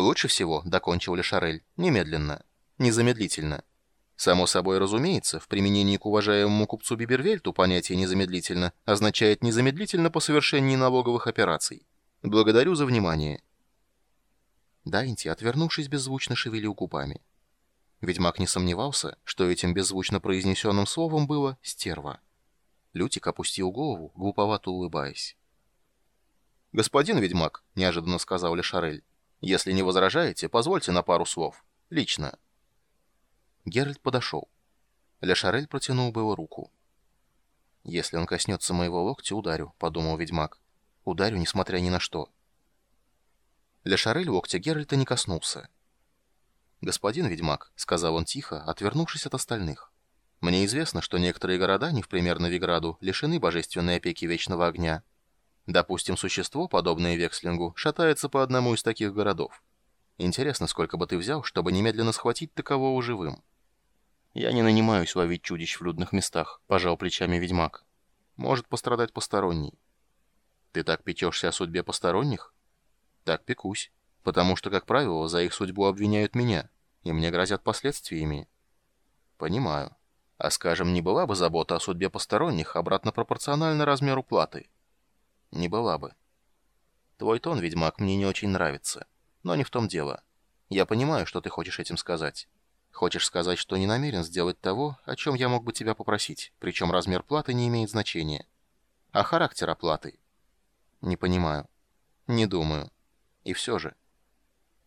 Лучше всего, докончил Лешарель, немедленно, незамедлительно. Само собой разумеется, в применении к уважаемому купцу Бибервельту понятие «незамедлительно» означает «незамедлительно по совершении налоговых операций». Благодарю за внимание. Дайнти, отвернувшись, беззвучно шевелил губами. Ведьмак не сомневался, что этим беззвучно произнесенным словом было «стерва». Лютик опустил голову, глуповато улыбаясь. «Господин ведьмак», — неожиданно сказал Лешарель, — «если не возражаете, позвольте на пару слов. Лично». Геральт подошел. Лешарель протянул было руку. «Если он коснется моего локтя, ударю», — подумал ведьмак. «Ударю, несмотря ни на что». Лешарель локтя Геральта не коснулся. «Господин ведьмак», — сказал он тихо, отвернувшись от остальных. «Мне известно, что некоторые города, не в пример Новиграду, лишены божественной опеки Вечного Огня. Допустим, существо, подобное Векслингу, шатается по одному из таких городов. Интересно, сколько бы ты взял, чтобы немедленно схватить такового живым?» «Я не нанимаюсь ловить чудищ в людных местах», — пожал плечами ведьмак. «Может пострадать посторонний». «Ты так печешься о судьбе посторонних?» «Так пекусь, потому что, как правило, за их судьбу обвиняют меня, и мне грозят последствиями». «Понимаю. А, скажем, не была бы забота о судьбе посторонних обратно пропорциональна размеру платы?» «Не была бы». «Твой тон, ведьмак, мне не очень нравится. Но не в том дело. Я понимаю, что ты хочешь этим сказать». Хочешь сказать, что не намерен сделать того, о чем я мог бы тебя попросить, причем размер платы не имеет значения. А характер оплаты? Не понимаю. Не думаю. И все же.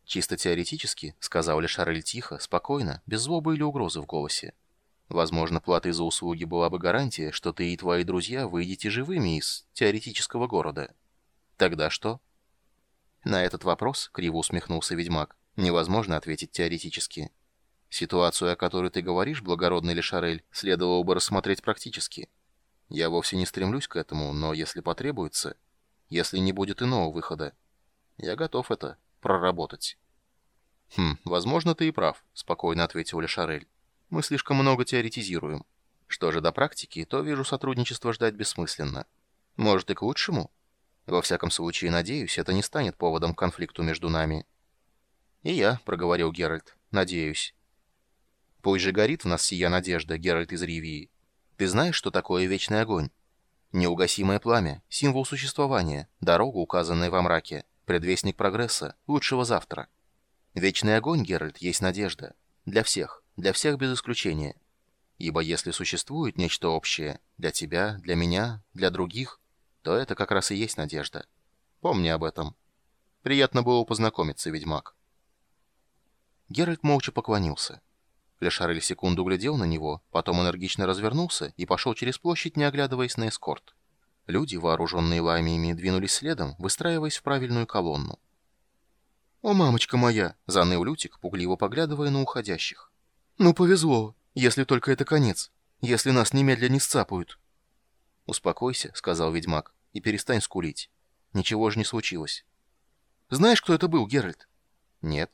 Чисто теоретически, сказал Лешарль тихо, спокойно, без злобы или угрозы в голосе. Возможно, платой за услуги была бы гарантия, что ты и твои друзья выйдете живыми из теоретического города. Тогда что? На этот вопрос, криво усмехнулся ведьмак, невозможно ответить теоретически. Ситуацию, о которой ты говоришь, благородный Лешарель, следовало бы рассмотреть практически. Я вовсе не стремлюсь к этому, но если потребуется, если не будет иного выхода, я готов это проработать. Хм, возможно, ты и прав, спокойно ответил Лешарель. Мы слишком много теоретизируем. Что же до практики, то вижу сотрудничество ждать бессмысленно. Может и к лучшему? Во всяком случае, надеюсь, это не станет поводом к конфликту между нами. И я, проговорил Геральт, надеюсь. Пусть же горит в нас сия надежда, Геральт из Ривии. Ты знаешь, что такое вечный огонь? Неугасимое пламя, символ существования, дорога, указанная во мраке, предвестник прогресса, лучшего завтра. Вечный огонь, Геральт, есть надежда. Для всех, для всех без исключения. Ибо если существует нечто общее, для тебя, для меня, для других, то это как раз и есть надежда. Помни об этом. Приятно было познакомиться, ведьмак. Геральт молча поклонился. Лешарль секунду глядел на него, потом энергично развернулся и пошел через площадь, не оглядываясь на эскорт. Люди, вооруженные ламиями, двинулись следом, выстраиваясь в правильную колонну. «О, мамочка моя!» — заныл Лютик, пугливо поглядывая на уходящих. «Ну, повезло, если только это конец, если нас немедленно не сцапают». «Успокойся», — сказал ведьмак, — «и перестань скулить. Ничего же не случилось». «Знаешь, кто это был, Геральт?» «Нет».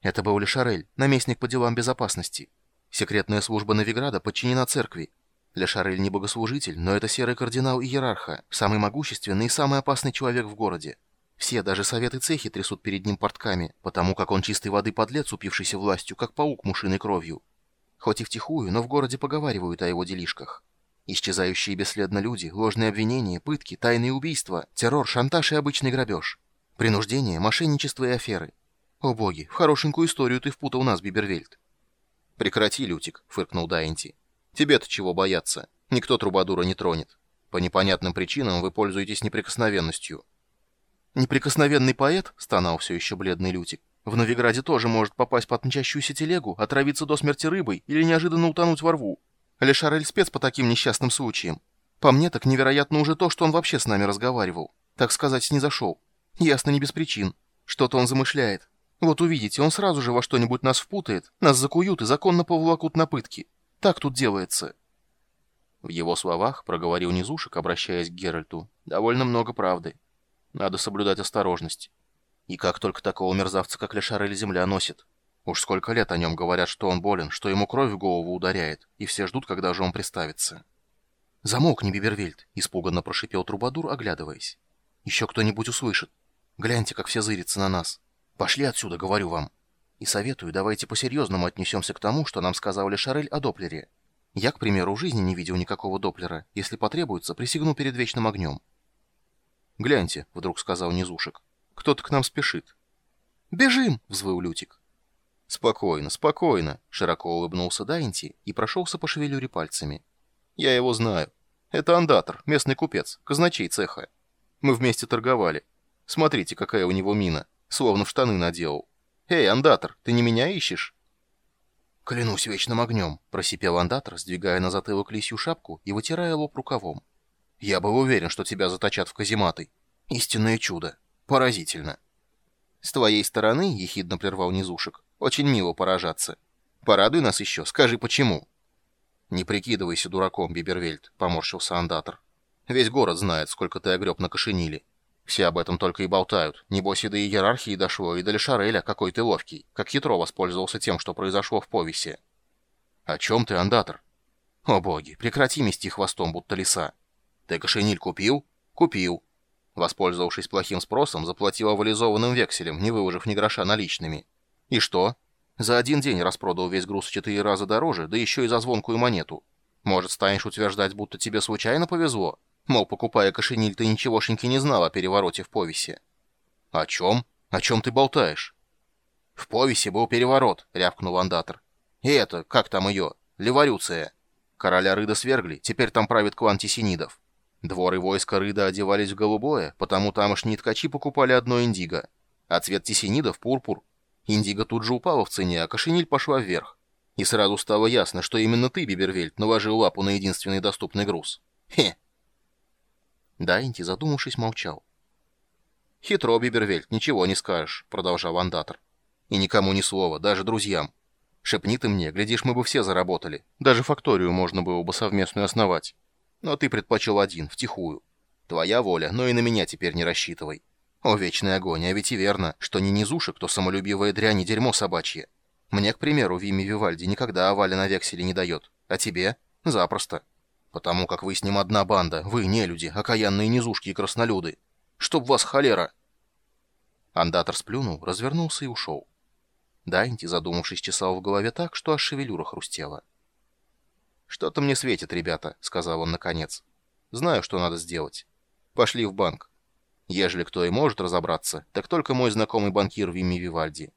Это был Лешарель, наместник по делам безопасности. Секретная служба Новиграда подчинена церкви. Лешарель не богослужитель, но это серый кардинал и иерарха, самый могущественный и самый опасный человек в городе. Все, даже советы цехи трясут перед ним портками, потому как он чистой воды подлец, упившийся властью, как паук мушиной кровью. Хоть и втихую, но в городе поговаривают о его делишках. Исчезающие бесследно люди, ложные обвинения, пытки, тайные убийства, террор, шантаж и обычный грабеж. Принуждение, мошенничество и аферы. «О боги, в хорошенькую историю ты впутал нас, Бибервельд». «Прекрати, Лютик», — фыркнул Дайнти. «Тебе-то чего бояться? Никто трубадура не тронет. По непонятным причинам вы пользуетесь неприкосновенностью». «Неприкосновенный поэт?» — стонал все еще бледный Лютик. «В Новиграде тоже может попасть под мчащуюся телегу, отравиться до смерти рыбой или неожиданно утонуть во рву. Лешарель спец по таким несчастным случаям. По мне так невероятно уже то, что он вообще с нами разговаривал. Так сказать, не зашел. Ясно, не без причин. Что-то он замышляет. Вот увидите, он сразу же во что-нибудь нас впутает, нас закуют и законно поволокут на пытки. Так тут делается». В его словах проговорил Низушек, обращаясь к Геральту, довольно много правды. Надо соблюдать осторожность. И как только такого мерзавца, как Лешарель, земля носит. Уж сколько лет о нем говорят, что он болен, что ему кровь в голову ударяет, и все ждут, когда же он приставится. «Замолкни, Бибервельд!» — испуганно прошипел Трубадур, оглядываясь. «Еще кто-нибудь услышит. Гляньте, как все зырятся на нас. Пошли отсюда, говорю вам. И советую, давайте по-серьезному отнесемся к тому, что нам сказал Шарель о Доплере. Я, к примеру, в жизни не видел никакого Доплера. Если потребуется, присягну перед вечным огнем. «Гляньте», — вдруг сказал Низушек, — «кто-то к нам спешит». «Бежим!» — взвыл Лютик. «Спокойно, спокойно», — широко улыбнулся Дайнти и прошелся по шевелюре пальцами. «Я его знаю. Это андатор, местный купец, казначей цеха. Мы вместе торговали. Смотрите, какая у него мина, словно в штаны наделал. Эй, андатор, ты не меня ищешь?» «Клянусь вечным огнем», — просипел андатор, сдвигая на затылок лисью шапку и вытирая лоб рукавом. «Я был уверен, что тебя заточат в казематы. Истинное чудо. Поразительно». «С твоей стороны», — ехидно прервал Низушек, — «очень мило поражаться. Порадуй нас еще, скажи, почему». «Не прикидывайся дураком, Бибервельд», — поморщился андатор. «Весь город знает, сколько ты огреб на кошениле. Все об этом только и болтают. Небось и до иерархии дошло, и до Лешареля, какой ты ловкий, как хитро воспользовался тем, что произошло в повесе. О чем ты, андатор? О боги, прекрати мести хвостом, будто лиса. Ты кошениль купил? Купил. Воспользовавшись плохим спросом, заплатил авализованным векселем, не выложив ни гроша наличными. И что? За один день распродал весь груз в четыре раза дороже, да еще и за звонкую монету. Может, станешь утверждать, будто тебе случайно повезло? Мол, покупая кошениль, ты ничегошеньки не знал о перевороте в повесе. О чем? О чем ты болтаешь? В повесе был переворот, рявкнул андатор. И это, как там ее? Леволюция. Короля Рыда свергли, теперь там правит клан Тесенидов. Двор и войско Рыда одевались в голубое, потому тамошние ткачи покупали одно индиго. А цвет Тесенидов — пурпур. Индиго тут же упала в цене, а кошениль пошла вверх. И сразу стало ясно, что именно ты, Бибервельд, наложил лапу на единственный доступный груз. Хе, Дайнти, задумавшись, молчал. «Хитро, Бибервельд, ничего не скажешь», — продолжал андатор. «И никому ни слова, даже друзьям. Шепни ты мне, глядишь, мы бы все заработали. Даже факторию можно было бы совместную основать. Но ты предпочел один, втихую. Твоя воля, но и на меня теперь не рассчитывай. О, вечный огонь, а ведь и верно, что не низушек, то самолюбивая дрянь и дерьмо собачье. Мне, к примеру, Вимми Вивальди никогда овали на векселе не дает. А тебе? Запросто. Потому как вы с ним одна банда, вы не люди, окаянные низушки и краснолюды. Чтоб вас холера!» Андатор сплюнул, развернулся и ушел. Дайнти, задумавшись, чесал в голове так, что аж шевелюра хрустела. «Что-то мне светит, ребята», — сказал он наконец. «Знаю, что надо сделать. Пошли в банк. Ежели кто и может разобраться, так только мой знакомый банкир Вимми Вивальди.